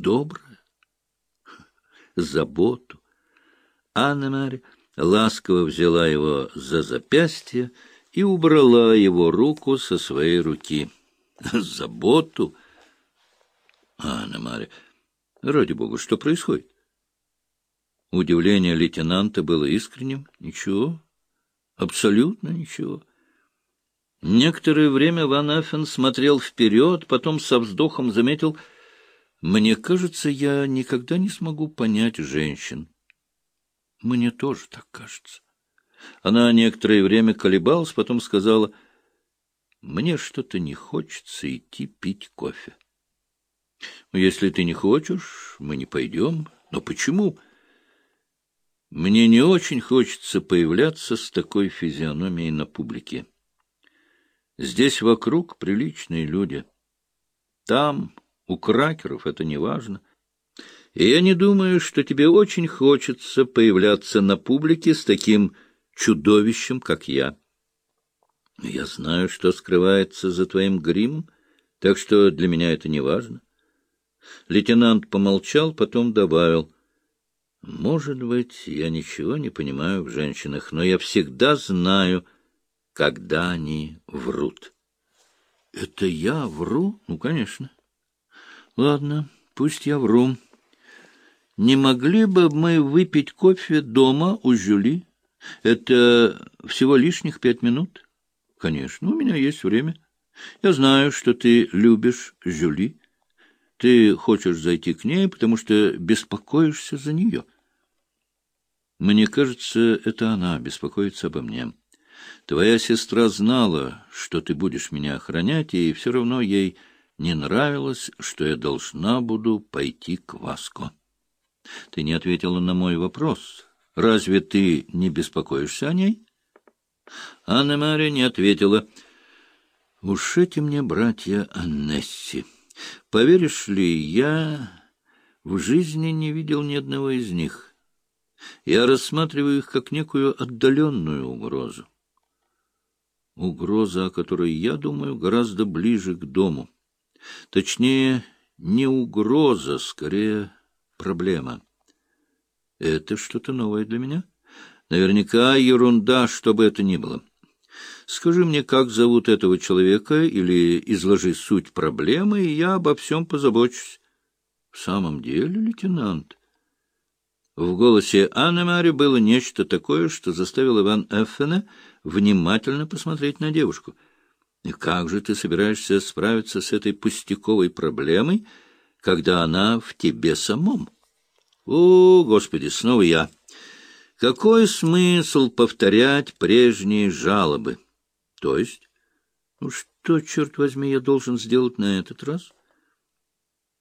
доброе, заботу. Анна-Мария ласково взяла его за запястье и убрала его руку со своей руки. Заботу? Анна-Мария, ради бога, что происходит? Удивление лейтенанта было искренним. Ничего, абсолютно ничего. Некоторое время Ван Эффен смотрел вперед, потом со вздохом заметил, «Мне кажется, я никогда не смогу понять женщин». «Мне тоже так кажется». Она некоторое время колебалась, потом сказала, «Мне что-то не хочется идти пить кофе». «Если ты не хочешь, мы не пойдем. Но почему?» «Мне не очень хочется появляться с такой физиономией на публике». Здесь вокруг приличные люди. Там, у кракеров, это не важно. И я не думаю, что тебе очень хочется появляться на публике с таким чудовищем, как я. Я знаю, что скрывается за твоим гримом, так что для меня это не важно. Лейтенант помолчал, потом добавил. Может быть, я ничего не понимаю в женщинах, но я всегда знаю, когда они врут. — Это я вру? Ну, конечно. — Ладно, пусть я вру. Не могли бы мы выпить кофе дома у Жюли? Это всего лишних пять минут? — Конечно, у меня есть время. Я знаю, что ты любишь Жюли. Ты хочешь зайти к ней, потому что беспокоишься за нее. Мне кажется, это она беспокоится обо мне. Твоя сестра знала, что ты будешь меня охранять, и все равно ей не нравилось, что я должна буду пойти к Васко. Ты не ответила на мой вопрос. Разве ты не беспокоишься о ней? Анна-Мария не ответила. Уж эти мне братья Аннесси. Поверишь ли, я в жизни не видел ни одного из них. Я рассматриваю их как некую отдаленную угрозу. Угроза, о которой я думаю, гораздо ближе к дому. Точнее, не угроза, скорее проблема. Это что-то новое для меня? Наверняка ерунда, что бы это ни было. Скажи мне, как зовут этого человека, или изложи суть проблемы, и я обо всем позабочусь. В самом деле, лейтенант... В голосе Анны-Мари было нечто такое, что заставило Иван Эффена внимательно посмотреть на девушку. И как же ты собираешься справиться с этой пустяковой проблемой, когда она в тебе самом? О, Господи, снова я! Какой смысл повторять прежние жалобы? То есть, ну что, черт возьми, я должен сделать на этот раз?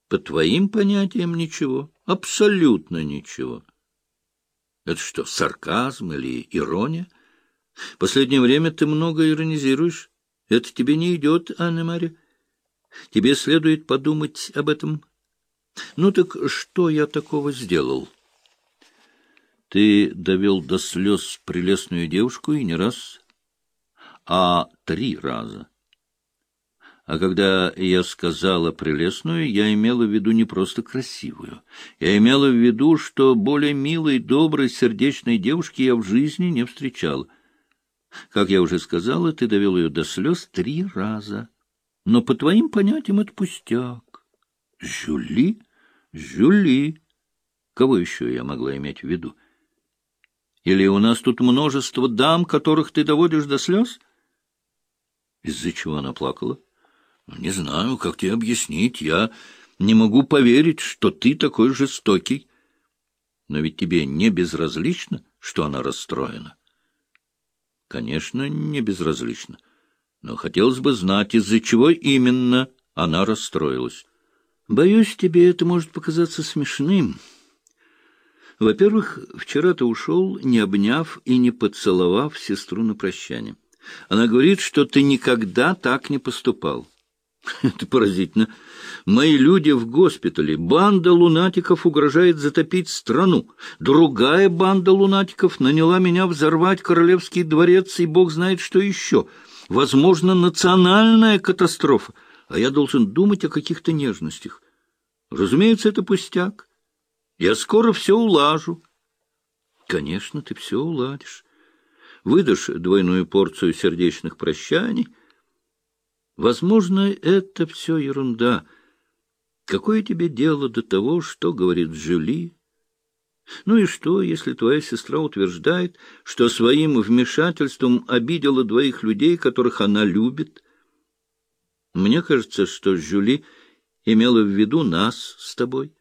По твоим понятиям ничего, абсолютно ничего. Это что, сарказм или ирония? Последнее время ты много иронизируешь. Это тебе не идет, Анна-Мария. Тебе следует подумать об этом. Ну так что я такого сделал? Ты довел до слез прелестную девушку и не раз, а три раза. А когда я сказала прелестную, я имела в виду не просто красивую. Я имела в виду, что более милой, доброй, сердечной девушки я в жизни не встречала. Как я уже сказала, ты довел ее до слез три раза. Но по твоим понятиям это пустяк. Жюли? Жюли. Кого еще я могла иметь в виду? Или у нас тут множество дам, которых ты доводишь до слез? Из-за чего она плакала? Не знаю, как тебе объяснить. Я не могу поверить, что ты такой жестокий. Но ведь тебе не безразлично, что она расстроена. Конечно, не безразлично. Но хотелось бы знать, из-за чего именно она расстроилась. Боюсь, тебе это может показаться смешным. Во-первых, вчера ты ушел, не обняв и не поцеловав сестру на прощание. Она говорит, что ты никогда так не поступал. Это поразительно. Мои люди в госпитале. Банда лунатиков угрожает затопить страну. Другая банда лунатиков наняла меня взорвать королевский дворец и бог знает что еще. Возможно, национальная катастрофа. А я должен думать о каких-то нежностях. Разумеется, это пустяк. Я скоро все улажу. Конечно, ты все уладишь. Выдашь двойную порцию сердечных прощаний. Возможно, это все ерунда. Какое тебе дело до того, что говорит Жюли? Ну и что, если твоя сестра утверждает, что своим вмешательством обидела двоих людей, которых она любит? Мне кажется, что Жюли имела в виду нас с тобой.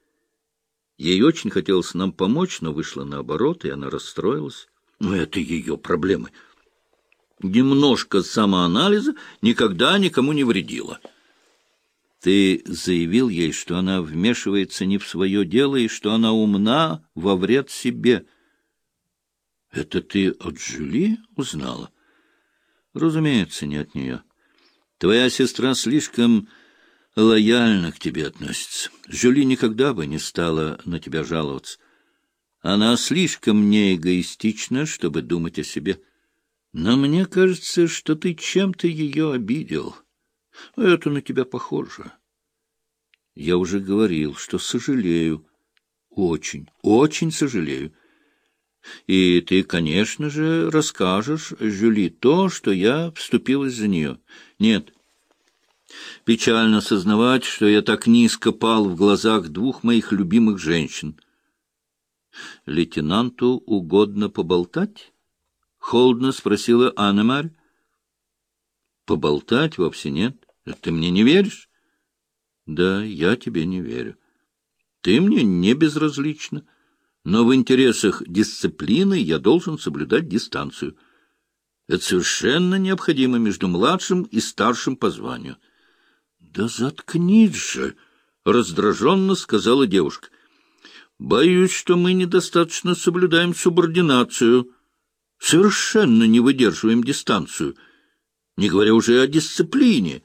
Ей очень хотелось нам помочь, но вышло наоборот, и она расстроилась. Но это ее проблемы. Немножко самоанализа никогда никому не вредило. Ты заявил ей, что она вмешивается не в свое дело и что она умна во вред себе. Это ты от Жюли узнала? Разумеется, не от нее. Твоя сестра слишком лояльно к тебе относится. Жюли никогда бы не стала на тебя жаловаться. Она слишком неэгоистична, чтобы думать о себе. Но мне кажется, что ты чем-то ее обидел. Это на тебя похоже. Я уже говорил, что сожалею. Очень, очень сожалею. И ты, конечно же, расскажешь Жюли то, что я вступилась за нее. Нет, Печально сознавать, что я так низко пал в глазах двух моих любимых женщин. Лейтенанту угодно поболтать? Холодно спросила Анна-Марь. Поболтать вовсе нет. Ты мне не веришь? Да, я тебе не верю. Ты мне не безразлична, но в интересах дисциплины я должен соблюдать дистанцию. Это совершенно необходимо между младшим и старшим по званию. — Да заткнись же! — раздраженно сказала девушка. — Боюсь, что мы недостаточно соблюдаем субординацию. Совершенно не выдерживаем дистанцию, не говоря уже о дисциплине.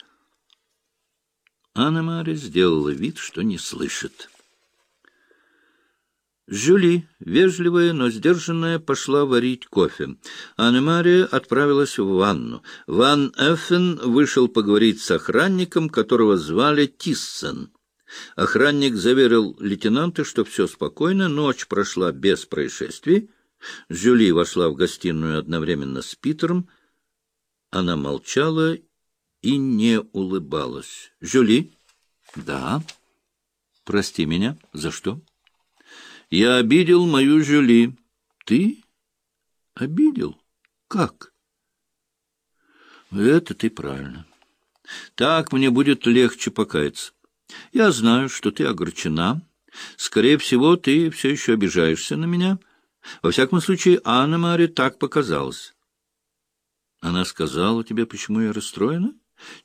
Анна-Мария сделала вид, что не слышит. Жюли, вежливая, но сдержанная, пошла варить кофе. Анна-Мария отправилась в ванну. Ван Эффен вышел поговорить с охранником, которого звали Тиссен. Охранник заверил лейтенанта, что все спокойно, ночь прошла без происшествий. Жюли вошла в гостиную одновременно с Питером. Она молчала и не улыбалась. — Жюли? — Да. — Прости меня. За что? — я обидел мою Жюли. Ты? Обидел? Как? Это ты правильно. Так мне будет легче покаяться. Я знаю, что ты огорчена. Скорее всего, ты все еще обижаешься на меня. Во всяком случае, Анна Мари так показалась. Она сказала тебе, почему я расстроена?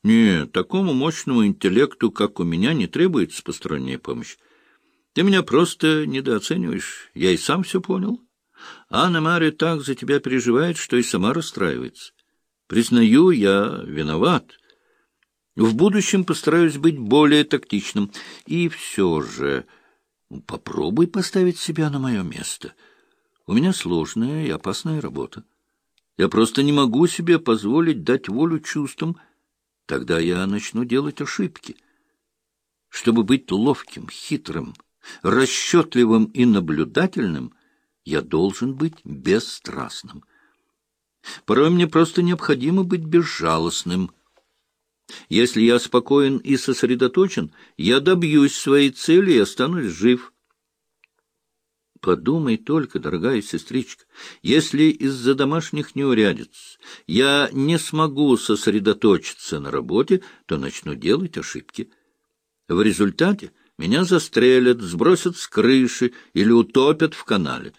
Нет, такому мощному интеллекту, как у меня, не требуется посторонняя помощь. Ты меня просто недооцениваешь. Я и сам все понял. Анна Мария так за тебя переживает, что и сама расстраивается. Признаю, я виноват. В будущем постараюсь быть более тактичным. И все же попробуй поставить себя на мое место. У меня сложная и опасная работа. Я просто не могу себе позволить дать волю чувствам. Тогда я начну делать ошибки. Чтобы быть ловким, хитрым, расчетливым и наблюдательным, я должен быть бесстрастным. Порой мне просто необходимо быть безжалостным. Если я спокоен и сосредоточен, я добьюсь своей цели и останусь жив. Подумай только, дорогая сестричка, если из-за домашних неурядиц я не смогу сосредоточиться на работе, то начну делать ошибки. В результате меня застрелят, сбросят с крыши или утопят в канале.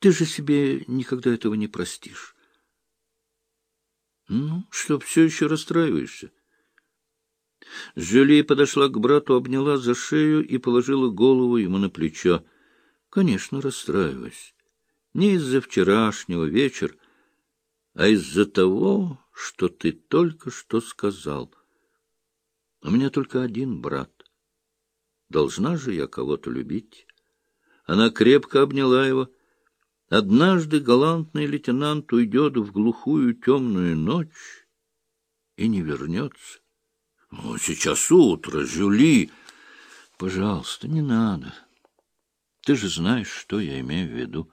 Ты же себе никогда этого не простишь. Ну, что, все еще расстраиваешься? Жюли подошла к брату, обняла за шею и положила голову ему на плечо. Конечно, расстраиваюсь. Не из-за вчерашнего вечера, а из-за того, что ты только что сказал. У меня только один брат. Должна же я кого-то любить. Она крепко обняла его. Однажды галантный лейтенант уйдет в глухую темную ночь и не вернется. Ну, сейчас утро, Жюли. Пожалуйста, не надо. Ты же знаешь, что я имею в виду.